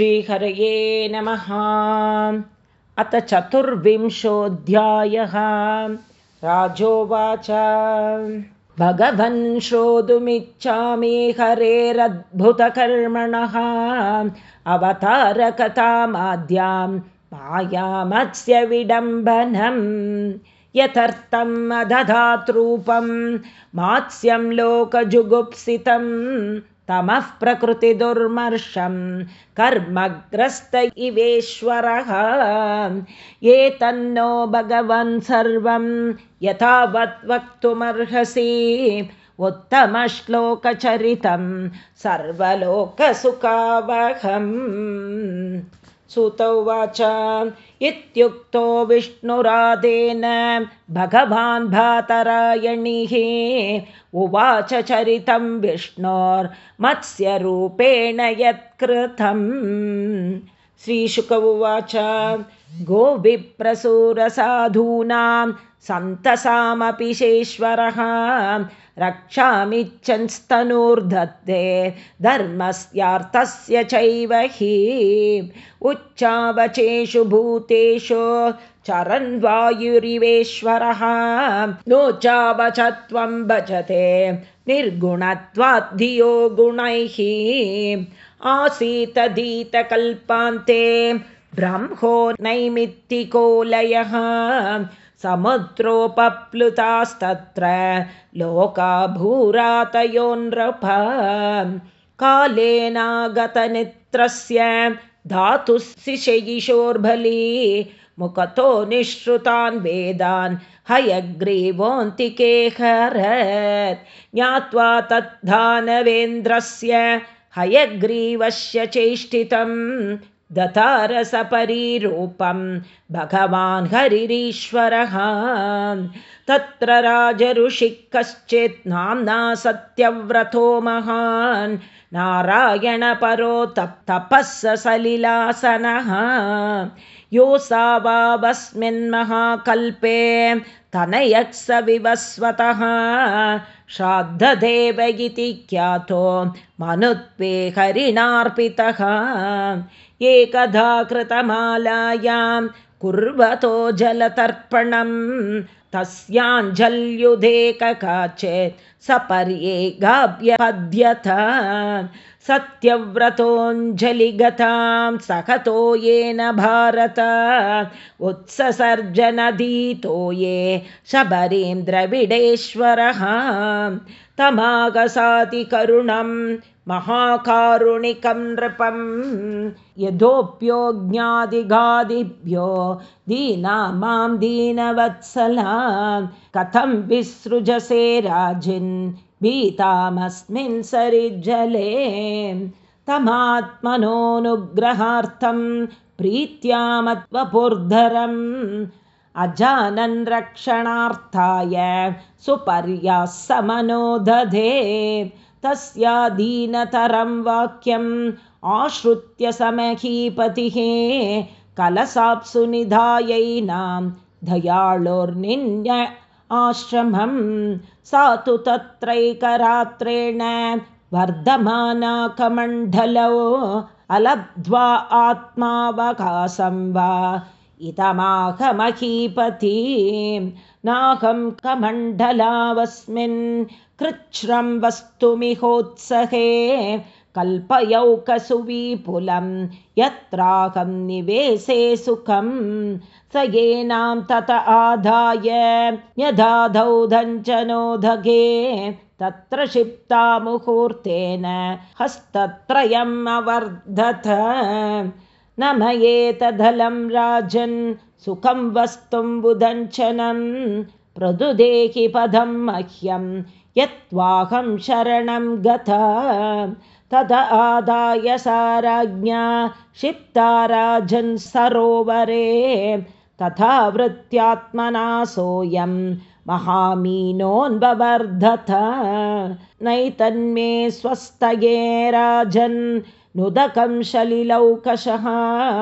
श्रीहरये नमः। अथ चतुर्विंशोऽध्यायः। राजोवाच। भगवन् श्रोतुमिच्छामि हरेरद्भुतकर्मणः अवतारकथामाद्यां मायामत्स्य विडम्बनम् यथर्थम् अदधातृपं मात्स्यं लोकजुगुप्सितम् तमः प्रकृतिदुर्मर्शं कर्मग्रस्त इवेश्वरः। एतन्नो भगवन् सर्वं यथावत् वक्तुमर्हसि। उत्तमश्लोकचरितं सर्वलोकसुखावहम् सुत उवाच इत्युक्तो विष्णुरादेन भगवान् भातरायणिः उवाच चरितं विष्णोर्मत्स्यरूपेण यत्कृतम्। श्रीशुक उवाच गोविप्रसुरसाधूनां सन्तसामपि शेश्वरः रक्षामिच्छंस्तनूर्धत्ते धर्मस्यार्थस्य चैव हि उच्चावचेषु भूतेषु चरन् वायुरिवेश्वरः नो चावचत्वं भजते निर्गुणत्वाद्धियो गुणैः आसीतधीतकल्पान्ते ब्रह्मो नैमित्तिकोलयः समुद्रोपप्लुतास्तत्र लोका भूरातयोन्नृप कालेनागतनित्रस्य धातुशिशयिशोर्बली मुखतो निःश्रुतान् वेदान् हयग्रीवोऽन्तिके हरत् ज्ञात्वा तद्धानवेन्द्रस्य हयग्रीवस्य चेष्टितम् दतारसपरीरूपं भगवान् हरिरीश्वरः। तत्र राजऋषिः कश्चित् नाम्ना सत्यव्रतो महान्। नारायणपरो तप्तपः सलिलासनः योऽसावावस्मिन्महाकल्पे तनयः स विवस्वतः श्राद्धदेव इति ख्यातो मनुत्वे हरिणार्पितः। एकधा कृतमालायां कुर्वतो जलतर्पणं तस्याञ्जल्युदेककाचेत् सपर्ये गाभ्यपद्यथ सत्यव्रतोऽञ्जलिगतां सकतो येन भारत उत्ससर्जनदीतो ये शबरीन्द्रविडेश्वरः तमागसातिकरुणं महाकारुणिकं नृपं यथोऽप्योज्ञादिगादिभ्यो दीना मां दीनवत्सलां कथं विसृजसे राजिन् भीतामस्मिन् सरिज्जले। तमात्मनोऽनुग्रहार्थं प्रीत्यामत्वपुर्धरम् अजानन् रक्षणार्थाय सुपर्यासमनो दधे तस्यादीनतरं वाक्यम् आश्रुत्य समहीपतिः कलसाप्सु निधायैनां दयाळोर्निन्य आश्रमं सा तु तत्रैकरात्रेण वर्धमानाकमण्डलो अलब्ध्वा आत्मावकाशं वा। इदमाहमहीपतीं नाहं कमण्डलावस्मिन् कृच्छ्रं वस्तुमिहोत्सहे कल्पयौकसुविपुलं यत्राहं निवेशे सुखं स येनां तत आदाय यदाधौ दञ्चनोदगे तत्र क्षिप्ता मुहूर्तेन हस्तत्रयम् अवर्धत न मयेतदलं राजन् सुखं वस्तुं बुदञ्चनं प्रदुदेहि पदं मह्यं यत्त्वाहं शरणं गता। तद आदाय साराज्ञा क्षिप्ता राजन् सरोवरे। तथा वृत्त्यात्मना सोऽयं महामीनोऽन्ववर्धत। नैतन्मे स्वस्थये राजन् नुदकं शलिलौकशः।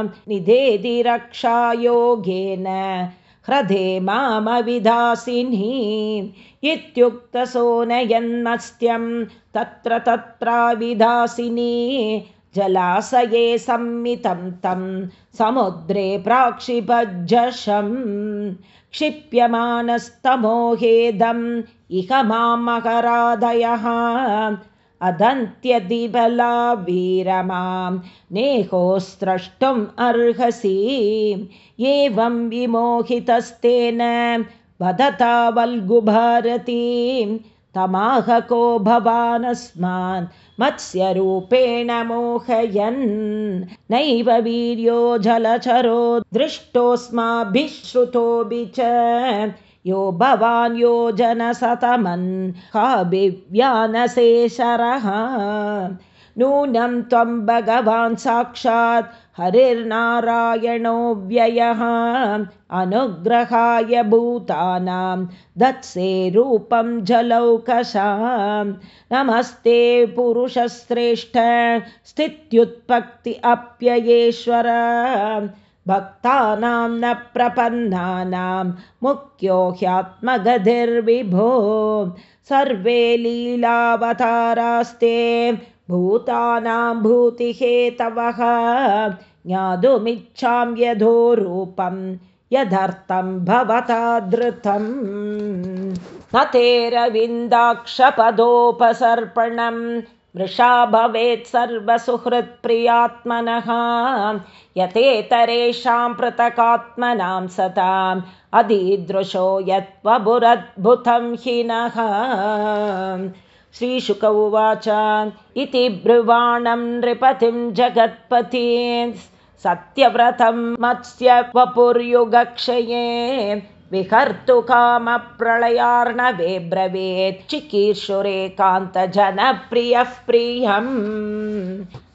निधेति रक्षायोगेन ह्रदे मामविदासिनी इत्युक्तसो नयन्मस्त्यं तत्र तत्राविदासिनी जलाशये सम्मितं तं समुद्रे प्राक्षिपज्जशम् क्षिप्यमानस्तमोहेदम् इह मामकरादयः अदन्त्यदिबला वीरमां नेहोस्त्रष्टुम् अर्हसि। एवं विमोहितस्तेन वदता वल्गुभारतीं। तमाहको भवानस्मान् मत्स्यरूपेण मोहयन्। नैव वीर्यो जलचरो दृष्टोऽस्माभिः श्रुतोऽपि च यो भवान् यो जनसतमन् काभिव्यानशेषरः नूनं त्वं भगवान् साक्षात् हरिर्नारायणो व्ययः। अनुग्रहाय भूतानां दत्से रूपं जलौकशां। नमस्ते पुरुषश्रेष्ठ स्थित्युत्पत्ति अप्ययेश्वर भक्तानां न प्रपन्नानां मुख्यो ह्यात्मगतिर्विभो। सर्वे लीलावतारास्ते भूतानां भूतिहेतवः। ज्ञातुमिच्छां यथो रूपं यदर्थं भवता धृतम् न तेरविन्दाक्षपदोपसर्पणम् मृषा भवेत् सर्वसुहृत्प्रियात्मनः। यतेतरेषां पृथकात्मनां सताम् अधीदृशो यत्त्वबुरद्भुतं हि नः श्रीशुक उवाच इति ब्रुवाणं नृपतिं जगत्पति। सत्यव्रतं मत्स्य वपुर्युगक्षये विहर्तु कामप्रलयार्णवे ब्रवीत् चिकीर्षुरेकान्तजनप्रियः प्रियम्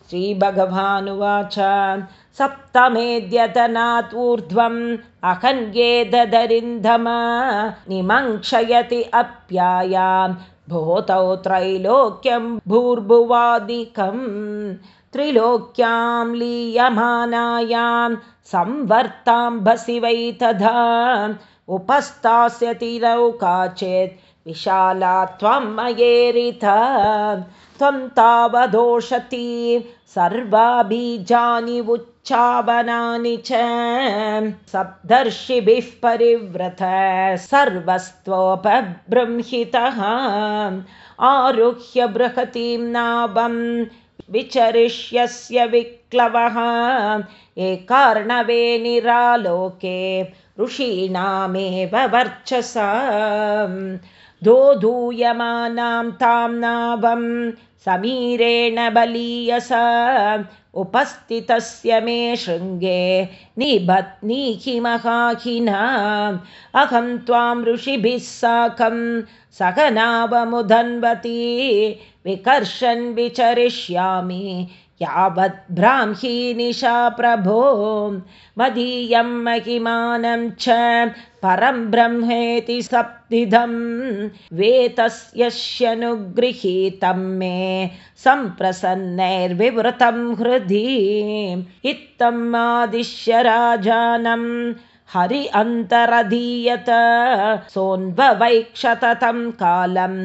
श्रीभगवानुवाच सप्तमेद्यतनात् ऊर्ध्वम् अहन्ये ददरिन्दम निमङ्क्षयति अप्यायां भूतौ त्रैलोक्यं भूर्भुवादिकम्। त्रिलोक्यां लीयमानायां संवर्ताम्भसि वै तथा उपस्थास्यति लौकाचेत् विशाला त्वं मयेरिता त्वं तावदोषति। सर्वाबीजानि उच्चावनानि च। सप्तर्षिभिः परिव्रत। सर्वस्त्वोपबृंहितः। आरुह्य बृहतीं नाभं विचरिष्यस्य विक्लवः। एकार्णवे निरालोके ऋषीणामेव वर्चसा दोधूयमानां तां नाभं समीरेण बलीयसा। उपस्थितस्य मे शृङ्गे निबत्नीहिमहाहिना अहं त्वां ऋषिभिः साकं नावमुधन्वती विकर्षन् विचरिष्यामि यावत् ब्राह्मी निशा प्रभो मदीयं महिमानं च परं ब्रह्मेति सप्तिधं वेतस्यनुगृहीतं मे सम्प्रसन्नैर्विवृतं हृदि। इत्थम् आदिश्य राजानं हरि अन्तरधीयत सोऽन्वैक्षततं कालं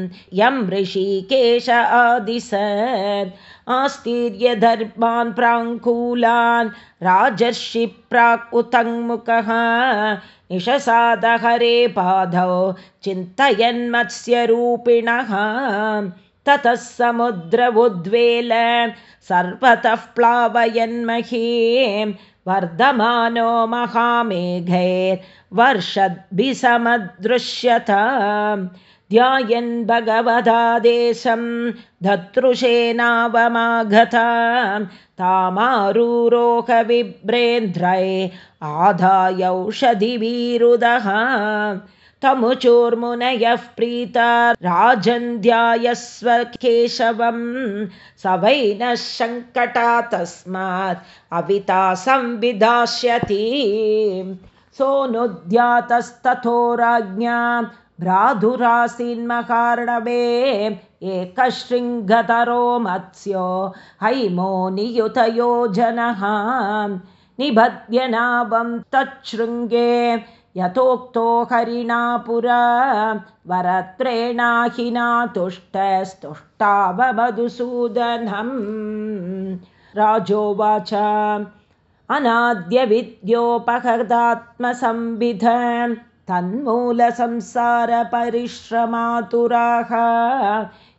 यं ऋषिकेश आदिशत् आस्तीर्यधर्मान् प्राङ्कूलान् राजर्षि प्राक् उतङ्मुखः। निशसादहरे पादौ चिन्तयन्मत्स्यरूपिणः। ततः समुद्र उद्वेल सर्वतः प्लावयन्महीं। वर्धमानो महामेघैर्वर्षद्भिसमदृश्यत ध्यायन् भगवदादेशं धतृषेनावमागता तामारुरोहविभ्रेन्द्रै आधायौषधिवीरुदः तमुचोर्मुनयः प्रीता राजन्ध्यायस्व केशवं स वै नः शङ्कटा तस्मात् अविता संविधास्यति सोऽनुद्यातस्तथो राज्ञा भ्रातुरासीन्मकार्णवे एकशृङ्गतरो मत्स्यो हैमो नियुतयो जनः निबध्यनाभं तच्छृङ्गे यथोक्तो हरिणा पुरा वरत्रेणाहिना तुष्टस्तुष्टावमधुसूदनम्। राजोवाच अनाद्यविद्योपहृदात्मसंविध तन्मूलसंसारपरिश्रमातुराः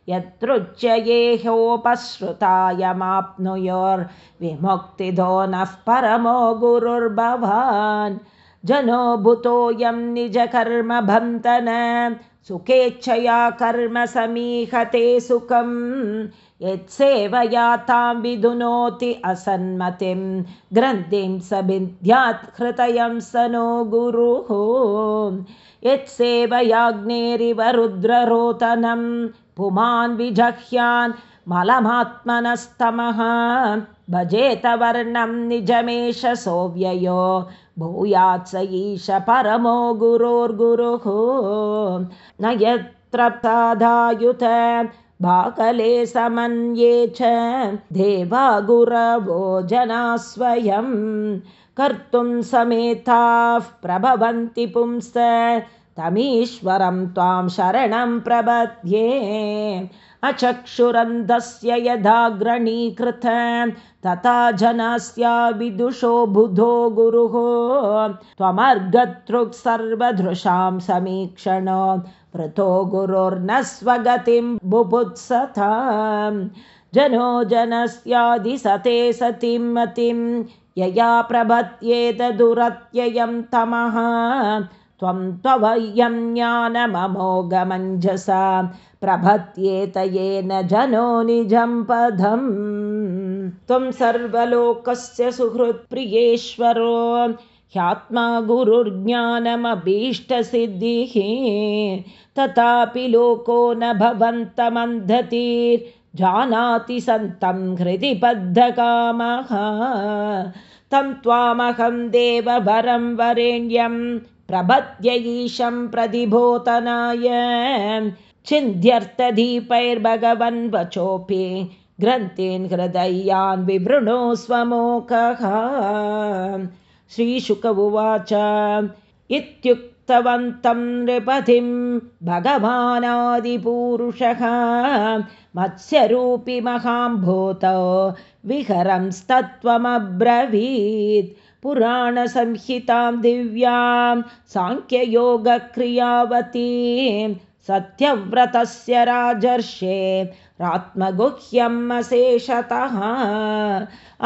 यत्रुच्ययेहोपसृतायमाप्नुयोर्विमुक्तिदो नः परमो गुरुर्भवान्। जनो भूतोऽयं निजकर्मभन्तन सुखेच्छया कर्म समीहते सुखम् यत्सेवया तां विधुनोति असन्मतिं। ग्रन्थिं स विद्यात् हृतयं स नो गुरुः। यत्सेवयाग्नेरिव रुद्ररोतनं पुमान् विजह्यान् मलमात्मनस्तमः। भजेतवर्णं निजमेष सोऽव्ययो। भूयात् स ईश परमो गुरोर्गुरुः। न यत्र भाकले समन्ये च देवा गुरवो जना स्वयं कर्तुं समेताः प्रभवन्ति पुंस तमीश्वरं त्वां शरणं प्रबध्ये अचक्षुरन्धस्य यदाग्रणीकृत तथा जनस्या विदुषो बुधो गुरुः। त्वमर्गतृक् सर्वदृशां समीक्षण पृथो गुरुर्न स्वगतिं बुभुत्सथा जनो जनस्यादिसते सतीं मतिं यया प्रभत्येतदुरत्ययं तमः। त्वं त्ववयं ज्ञानममोघमञ्जसा प्रभत्येत येन जनो निजं पदम्। त्वं सर्वलोकस्य सुहृत्प्रियेश्वरो ह्यात्मा गुरुर्ज्ञानमभीष्टसिद्धिः तथापि लोको न भवन्तमन्धतिर्जानाति सन्तं हृदि बद्धकामः तं त्वामहं देववरं वरेण्यं प्रभद्य ईशं प्रतिभोतनाय। चिन्त्यर्थदीपैर्भगवन् वचोऽपि ग्रन्थेन् हृदयान् विवृणो स्वमोकः श्रीशुक उवाच। इत्युक्तवन्तं नृपतिं भगवानादिपूरुषः। मत्स्यरूपि महाम्भूतौ विहरंस्तत्त्वमब्रवीत् पुराणसंहितां दिव्यां साङ्ख्ययोगक्रियावतीं सत्यव्रतस्य राजर्षे रात्मगुह्यम् अशेषतः।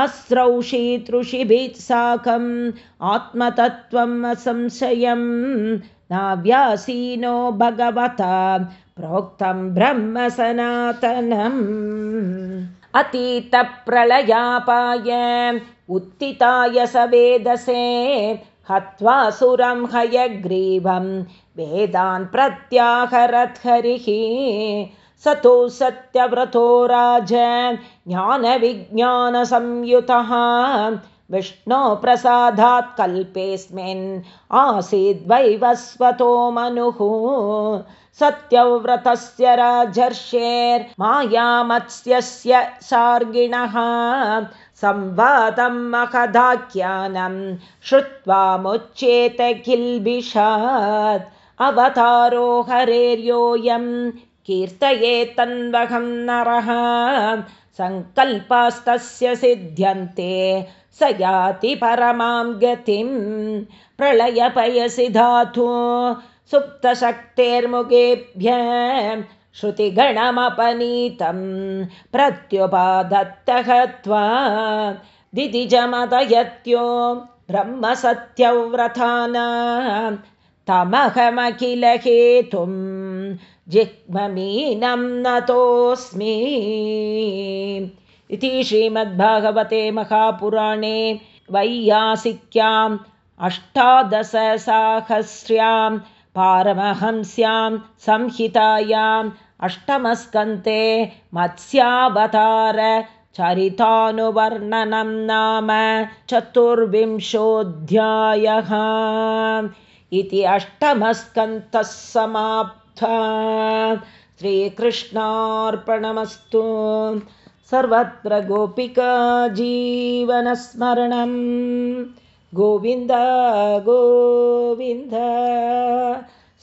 अस्रौषीतृषिभिः साकम् आत्मतत्त्वम् असंशयम् नाव्यासीनो भगवता प्रोक्तं ब्रह्म सनातनम्। अतीतप्रलयापाय उत्थिताय स वेदसे हत्वा सुरं हयग्रीवं वेदान् प्रत्याहरद्हरिः सतो सत्यव्रतो राज ज्ञानविज्ञानसंयुतः। विष्णो प्रसादात् कल्पेऽस्मिन् आसीद्वैवस्वतो मनुः। सत्यव्रतस्य राजर्षेर्मायामत्स्यस्य सार्गिणः संवादं महदाख्यानं श्रुत्वा मुच्येत किल्बिषात्। अवतारो हरेर्योऽयं कीर्तये तन्वहं नरः। सङ्कल्पास्तस्य सिद्ध्यन्ते स याति परमां गतिं। प्रलयपयसि धातु सुप्तशक्तेर्मुखेभ्य श्रुतिगणमपनीतं प्रत्युपादत्तहत्वा दिदिजमदयत्यो ब्रह्मसत्यव्रताना तमहमखिलहेतुं जिह्मीनं नतोऽस्मि। इति श्रीमद्भागवते महापुराणे वैयासिक्याम् अष्टादशसाहस्र्यां पारमहंस्यां संहितायाम् अष्टमस्कन्ते मत्स्यावतार चरितानुवर्णनं नाम चतुर्विंशोऽध्यायः इति अष्टमस्कन्तः समाप्ता। श्रीकृष्णार्पणमस्तु। सर्वत्र गोपिका जीवनस्मरणं गोविन्द गोविन्द